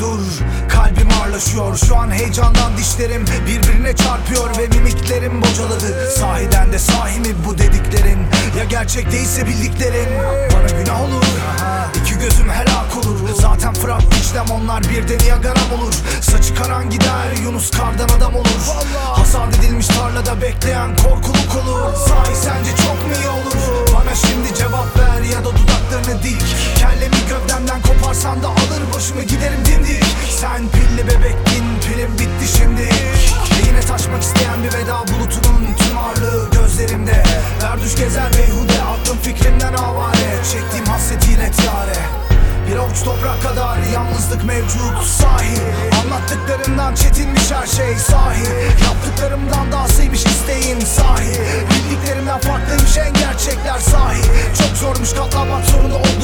dur Kalbim ağırlaşıyor. Şu an heyecandan dişlerim birbirine çarpıyor Ve mimiklerim bocaladı. Sahiden de sahi mi bu dediklerin? Ya gerçek değilse bildiklerin? Bana günah olur İki gözüm helak olur. Zaten Fırat içlem onlar bir de Niagara'm olur. Saçı karan gider Yunus kardan adam olur. Hasat edilmiş tarlada bekleyen korkuluk olur. Sahi sence çok mu iyi olur? Bana şimdi cevap ver ya da dudaklarını dik. Kellemi gövdemden koparsan da alır başımı giderim veda bulutunun tüm ağırlığı gözlerimde. Verduş gezer beyhude aklım fikrimden avare. Çektiğim hasretiyle tiare bir avuç toprak kadar yalnızlık mevcut sahi. Anlattıklarımdan çetinmiş her şey sahi. Yaptıklarımdan daha sevmiş isteğin sahi. Bildiklerimden farklıymış en gerçekler sahi. Çok zormuş katlanmak zorunda olduk